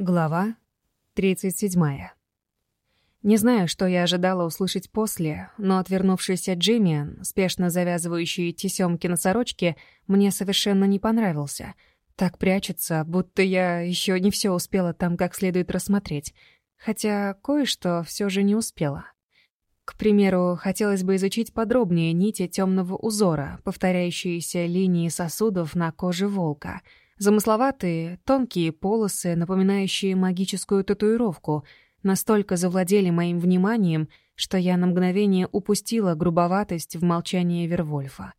Глава 37. Не знаю, что я ожидала услышать после, но отвернувшийся Джимми, спешно завязывающий тесёмки на сорочке, мне совершенно не понравился. Так прячется, будто я еще не все успела там как следует рассмотреть. Хотя кое-что все же не успела. К примеру, хотелось бы изучить подробнее нити темного узора, повторяющиеся линии сосудов на коже волка — Замысловатые, тонкие полосы, напоминающие магическую татуировку, настолько завладели моим вниманием, что я на мгновение упустила грубоватость в молчании Вервольфа.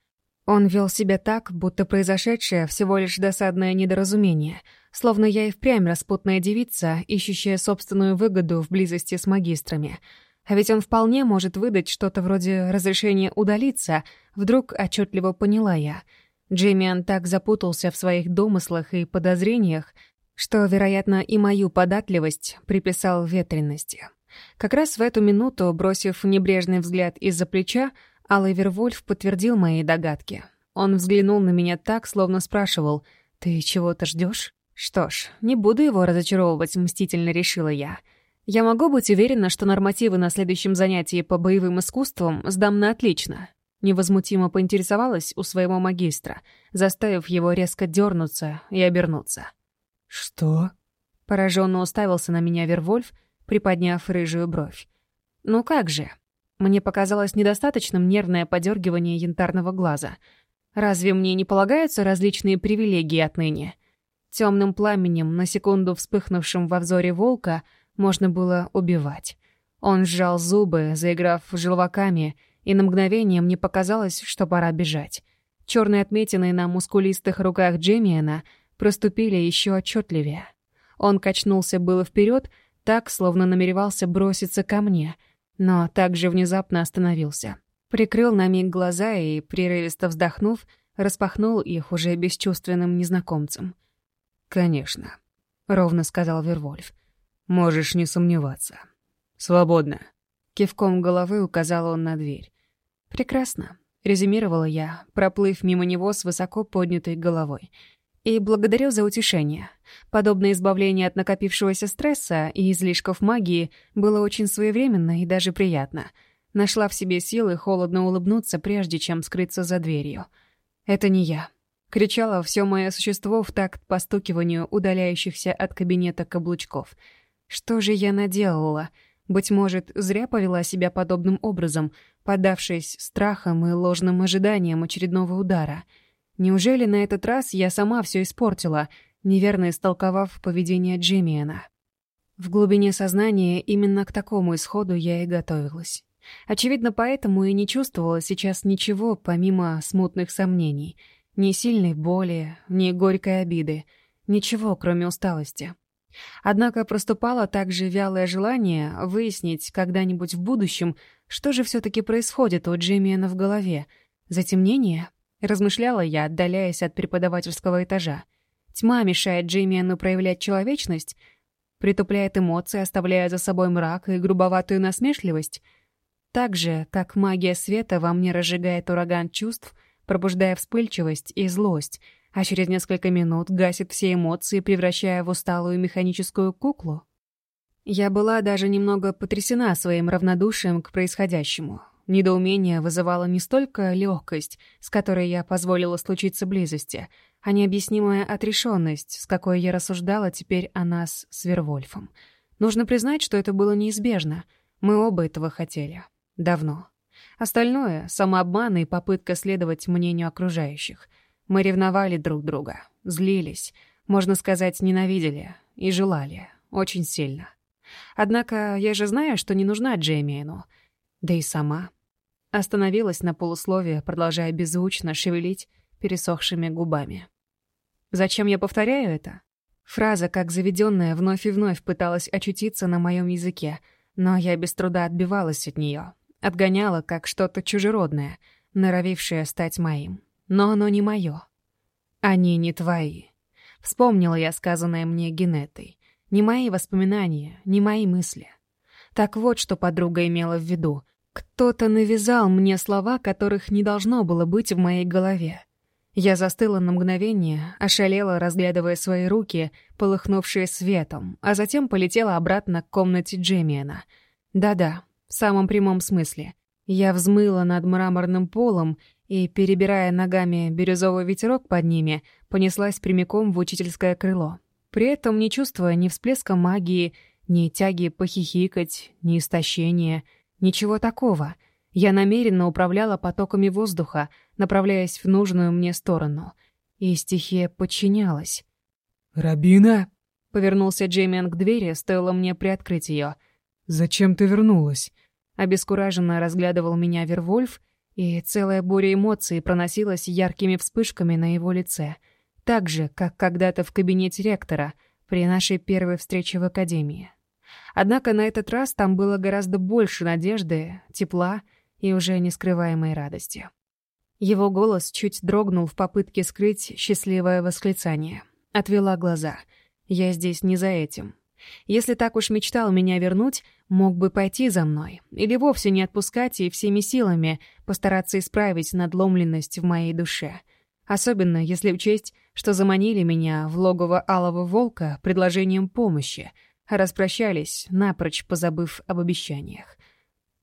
Он вел себя так, будто произошедшее всего лишь досадное недоразумение, словно я и впрямь распутная девица, ищущая собственную выгоду в близости с магистрами. А ведь он вполне может выдать что-то вроде разрешения удалиться», вдруг отчетливо поняла я — Джиммиан так запутался в своих домыслах и подозрениях, что, вероятно, и мою податливость приписал ветренности. Как раз в эту минуту, бросив небрежный взгляд из-за плеча, Алайвер Вольф подтвердил мои догадки. Он взглянул на меня так, словно спрашивал «Ты чего-то ждешь?» «Что ж, не буду его разочаровывать», — мстительно решила я. «Я могу быть уверена, что нормативы на следующем занятии по боевым искусствам сдам на отлично» невозмутимо поинтересовалась у своего магистра, заставив его резко дернуться и обернуться. «Что?» — пораженно уставился на меня Вервольф, приподняв рыжую бровь. «Ну как же?» Мне показалось недостаточным нервное подергивание янтарного глаза. «Разве мне не полагаются различные привилегии отныне?» Темным пламенем, на секунду вспыхнувшим во взоре волка, можно было убивать. Он сжал зубы, заиграв желваками, и на мгновение мне показалось, что пора бежать. Черные отметины на мускулистых руках Джемиана проступили еще отчетливее. Он качнулся было вперед, так, словно намеревался броситься ко мне, но также внезапно остановился. Прикрыл на миг глаза и, прерывисто вздохнув, распахнул их уже бесчувственным незнакомцем. «Конечно», — ровно сказал Вервольф. «Можешь не сомневаться. Свободно». Кивком головы указал он на дверь. «Прекрасно», — резюмировала я, проплыв мимо него с высоко поднятой головой. «И благодарю за утешение. Подобное избавление от накопившегося стресса и излишков магии было очень своевременно и даже приятно. Нашла в себе силы холодно улыбнуться, прежде чем скрыться за дверью. Это не я». Кричало все мое существо в такт постукиванию удаляющихся от кабинета каблучков. «Что же я наделала?» Быть может, зря повела себя подобным образом, поддавшись страхам и ложным ожиданиям очередного удара. Неужели на этот раз я сама все испортила, неверно истолковав поведение Джиммиена? В глубине сознания именно к такому исходу я и готовилась. Очевидно, поэтому и не чувствовала сейчас ничего, помимо смутных сомнений. Ни сильной боли, ни горькой обиды. Ничего, кроме усталости. Однако проступало также вялое желание выяснить когда-нибудь в будущем, что же все-таки происходит у Джиммиена в голове. Затемнение? Размышляла я, отдаляясь от преподавательского этажа. Тьма мешает Джиммиену проявлять человечность, притупляет эмоции, оставляя за собой мрак и грубоватую насмешливость. Так же, как магия света во мне разжигает ураган чувств, пробуждая вспыльчивость и злость — а Через несколько минут гасит все эмоции, превращая в усталую механическую куклу. Я была даже немного потрясена своим равнодушием к происходящему. Недоумение вызывало не столько легкость, с которой я позволила случиться близости, а необъяснимая отрешенность, с какой я рассуждала теперь о нас с Вервольфом. Нужно признать, что это было неизбежно. Мы оба этого хотели. Давно. Остальное — самообман и попытка следовать мнению окружающих — мы ревновали друг друга, злились, можно сказать, ненавидели и желали очень сильно. Однако я же знаю, что не нужна Джеймиену. Да и сама. Остановилась на полусловие, продолжая беззвучно шевелить пересохшими губами. Зачем я повторяю это? Фраза, как заведенная, вновь и вновь пыталась очутиться на моем языке, но я без труда отбивалась от нее, отгоняла как что-то чужеродное, норовившее стать моим но оно не мое. Они не твои. Вспомнила я сказанное мне Генетой. Не мои воспоминания, не мои мысли. Так вот, что подруга имела в виду. Кто-то навязал мне слова, которых не должно было быть в моей голове. Я застыла на мгновение, ошалела, разглядывая свои руки, полыхнувшие светом, а затем полетела обратно к комнате Джемиена. Да-да, в самом прямом смысле. Я взмыла над мраморным полом и, перебирая ногами бирюзовый ветерок под ними, понеслась прямиком в учительское крыло. При этом не чувствуя ни всплеска магии, ни тяги похихикать, ни истощения, ничего такого. Я намеренно управляла потоками воздуха, направляясь в нужную мне сторону. И стихия подчинялась. «Рабина!» — повернулся Джеймиан к двери, стоило мне приоткрыть ее. «Зачем ты вернулась?» Обескураженно разглядывал меня Вервольф, и целая буря эмоций проносилась яркими вспышками на его лице, так же, как когда-то в кабинете ректора при нашей первой встрече в академии. Однако на этот раз там было гораздо больше надежды, тепла и уже нескрываемой радости. Его голос чуть дрогнул в попытке скрыть счастливое восклицание. Отвела глаза. «Я здесь не за этим. Если так уж мечтал меня вернуть, мог бы пойти за мной. Или вовсе не отпускать и всеми силами постараться исправить надломленность в моей душе. Особенно если учесть, что заманили меня в логово Алого Волка предложением помощи, а распрощались, напрочь позабыв об обещаниях.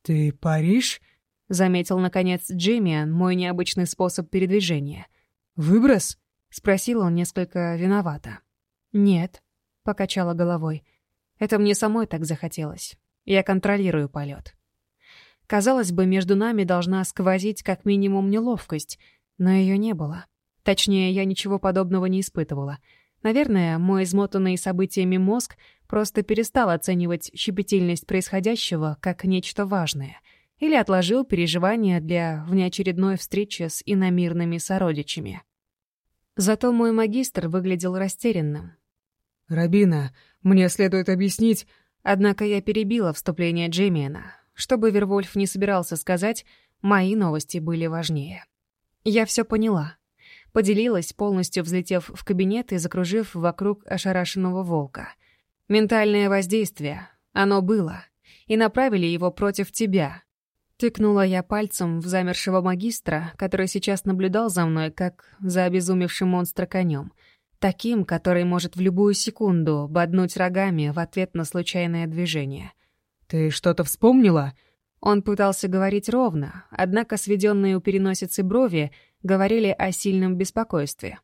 «Ты Париж?» — заметил, наконец, Джиммиан мой необычный способ передвижения. «Выброс?» — спросил он несколько виновато. «Нет», — покачала головой. Это мне самой так захотелось. Я контролирую полет. Казалось бы, между нами должна сквозить как минимум неловкость, но ее не было. Точнее, я ничего подобного не испытывала. Наверное, мой измотанный событиями мозг просто перестал оценивать щепетильность происходящего как нечто важное или отложил переживания для внеочередной встречи с иномирными сородичами. Зато мой магистр выглядел растерянным, «Рабина, мне следует объяснить...» Однако я перебила вступление Джеймиена. Чтобы Вервольф не собирался сказать, мои новости были важнее. Я все поняла. Поделилась, полностью взлетев в кабинет и закружив вокруг ошарашенного волка. «Ментальное воздействие. Оно было. И направили его против тебя, Тыкнула я пальцем в замершего магистра, который сейчас наблюдал за мной, как за обезумевшим монстра конем. таким, который может в любую секунду боднуть рогами в ответ на случайное движение. «Ты что-то вспомнила?» Он пытался говорить ровно, однако сведенные у переносицы брови говорили о сильном беспокойстве.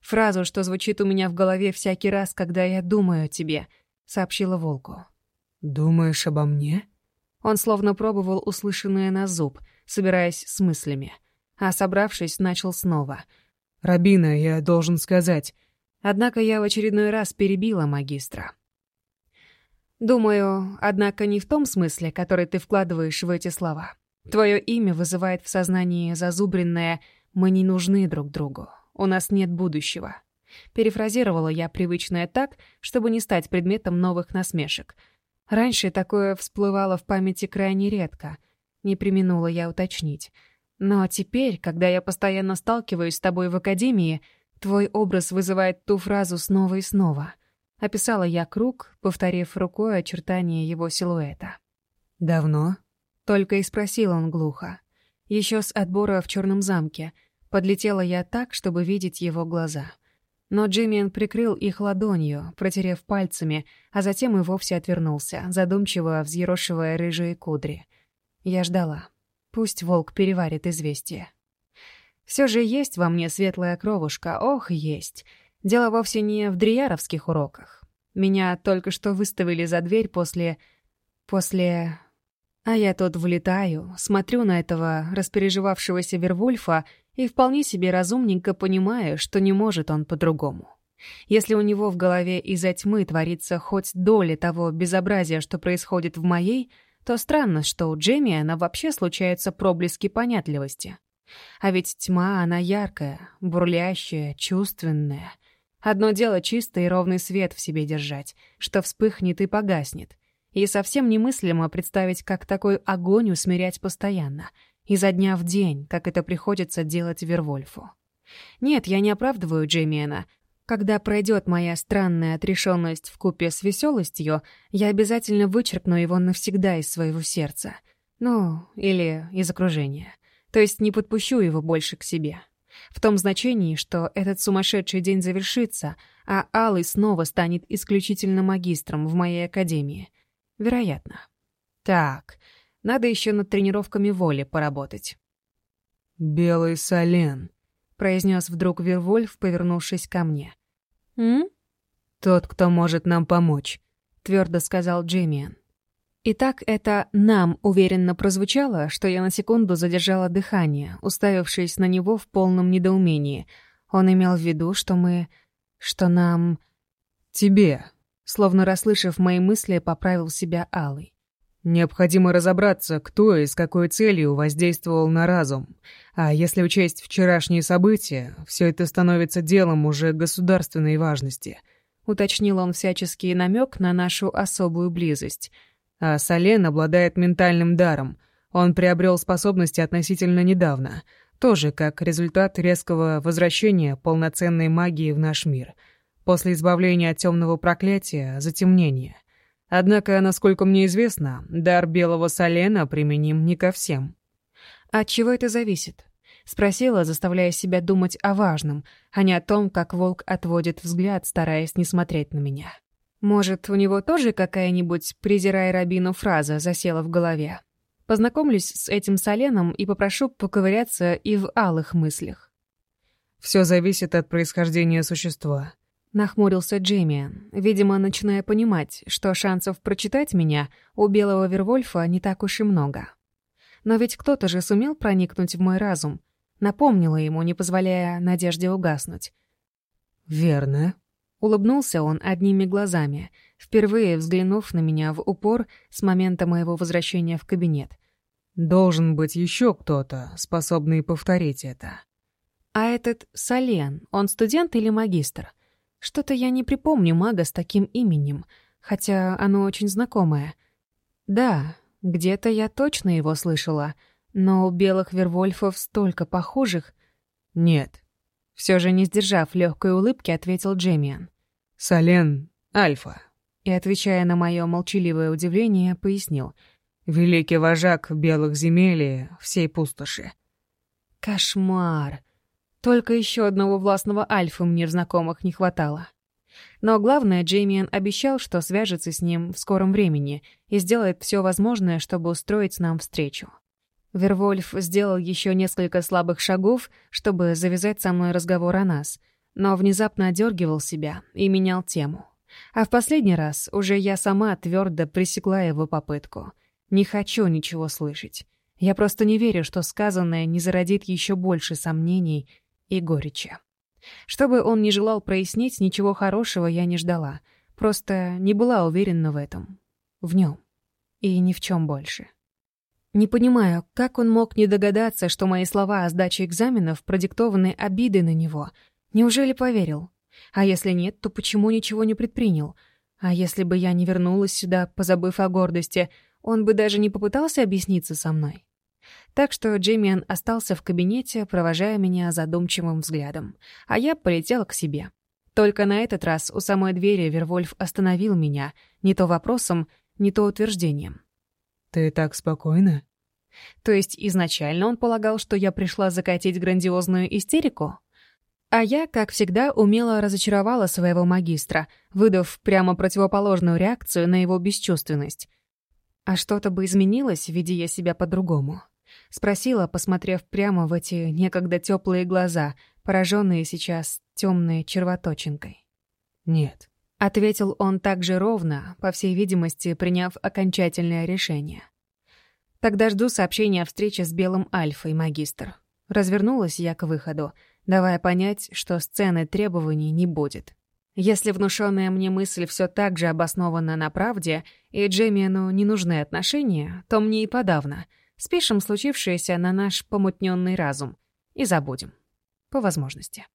«Фразу, что звучит у меня в голове всякий раз, когда я думаю о тебе», — сообщила Волку. «Думаешь обо мне?» Он словно пробовал услышанное на зуб, собираясь с мыслями. А собравшись, начал снова — «Рабина, я должен сказать...» Однако я в очередной раз перебила магистра. «Думаю, однако не в том смысле, который ты вкладываешь в эти слова. Твое имя вызывает в сознании зазубренное «мы не нужны друг другу, у нас нет будущего». Перефразировала я привычное так, чтобы не стать предметом новых насмешек. Раньше такое всплывало в памяти крайне редко. Не применула я уточнить — но «Ну а теперь, когда я постоянно сталкиваюсь с тобой в академии, твой образ вызывает ту фразу снова и снова. Описала я круг, повторив рукой очертания его силуэта. «Давно?» — только и спросил он глухо. Еще с отбора в черном замке. Подлетела я так, чтобы видеть его глаза. Но Джиммиан прикрыл их ладонью, протерев пальцами, а затем и вовсе отвернулся, задумчиво взъерошивая рыжие кудри. Я ждала. Пусть волк переварит известие. Все же есть во мне светлая кровушка, ох, есть. Дело вовсе не в дрияровских уроках. Меня только что выставили за дверь после... после... А я тут влетаю, смотрю на этого распереживавшегося Вервульфа и вполне себе разумненько понимаю, что не может он по-другому. Если у него в голове из-за тьмы творится хоть доля того безобразия, что происходит в моей, то странно, что у Джейми она вообще случается проблески понятливости. А ведь тьма, она яркая, бурлящая, чувственная. Одно дело чистый и ровный свет в себе держать, что вспыхнет и погаснет. И совсем немыслимо представить, как такой огонь усмирять постоянно, изо дня в день, как это приходится делать Вервольфу. Нет, я не оправдываю Джеймиэна, когда пройдет моя странная отрешенность в купе с веселостью, я обязательно вычеркну его навсегда из своего сердца. Ну, или из окружения. То есть не подпущу его больше к себе. В том значении, что этот сумасшедший день завершится, а Алый снова станет исключительно магистром в моей академии. Вероятно. Так, надо еще над тренировками воли поработать. «Белый Солен», произнес вдруг Вервольф, повернувшись ко мне. «М?» «Тот, кто может нам помочь», — твердо сказал Джиммиан. И так это «нам» уверенно прозвучало, что я на секунду задержала дыхание, уставившись на него в полном недоумении. Он имел в виду, что мы... что нам... «Тебе», — словно расслышав мои мысли, поправил себя Алый. Необходимо разобраться, кто и с какой целью воздействовал на разум. А если учесть вчерашние события, все это становится делом уже государственной важности. Уточнил он всяческий намек на нашу особую близость. А Сален обладает ментальным даром. Он приобрел способности относительно недавно, тоже как результат резкого возвращения полноценной магии в наш мир. После избавления от темного проклятия, затемнения. Однако, насколько мне известно, дар белого солена применим не ко всем. От чего это зависит? Спросила, заставляя себя думать о важном, а не о том, как волк отводит взгляд, стараясь не смотреть на меня. Может, у него тоже какая-нибудь «презирай рабину» фраза засела в голове? Познакомлюсь с этим соленом и попрошу поковыряться и в алых мыслях. Все зависит от происхождения существа. Нахмурился Джеймиан, видимо, начиная понимать, что шансов прочитать меня у белого Вервольфа не так уж и много. Но ведь кто-то же сумел проникнуть в мой разум. Напомнила ему, не позволяя надежде угаснуть. «Верно», Улыбнулся он одними глазами, впервые взглянув на меня в упор с момента моего возвращения в кабинет. «Должен быть еще кто-то, способный повторить это». «А этот Солен, Что-то я не припомню мага с таким именем, хотя оно очень знакомое. Да, где-то я точно его слышала, но у белых вервольфов столько похожих. Нет. Все же не сдержав легкой улыбки, ответил Джемиан. Сален Альфа. И, отвечая на мое молчаливое удивление, пояснил. Великий вожак белых земель и всей пустоши. Кошмар! Только еще одного властного Альфа мне в знакомых не хватало. Но главное, Джеймиан обещал, что свяжется с ним в скором времени и сделает все возможное, чтобы устроить нам встречу. Вервольф сделал еще несколько слабых шагов, чтобы завязать со мной разговор о нас, но внезапно одергивал себя и менял тему. А в последний раз уже я сама твердо пресекла его попытку. Не хочу ничего слышать. Я просто не верю, что сказанное не зародит еще больше сомнений и горечи. Чтобы он не желал прояснить, ничего хорошего я не ждала. Просто не была уверена в этом. В нем. И ни в чем больше. Не понимаю, как он мог не догадаться, что мои слова о сдаче экзаменов продиктованы обиды на него. Неужели поверил? А если нет, то почему ничего не предпринял? А если бы я не вернулась сюда, позабыв о гордости, он бы даже не попытался объясниться со мной? Так что Джеймиан остался в кабинете, провожая меня задумчивым взглядом, а я полетела к себе. Только на этот раз у самой двери Вервольф остановил меня, не то вопросом, не то утверждением. «Ты так спокойно?» То есть изначально он полагал, что я пришла закатить грандиозную истерику? А я, как всегда, умело разочаровала своего магистра, выдав прямо противоположную реакцию на его бесчувственность. А что-то бы изменилось, веди я себя по-другому. Спросила, посмотрев прямо в эти некогда теплые глаза, пораженные сейчас темной червоточинкой. «Нет», — ответил он также ровно, по всей видимости, приняв окончательное решение. «Тогда жду сообщения о встрече с Белым Альфой, магистр». Развернулась я к выходу, давая понять, что сцены требований не будет. Если внушенная мне мысль все так же обоснована на правде, и Джемиану не нужны отношения, то мне и подавно — спишем случившееся на наш помутненный разум и забудем. По возможности.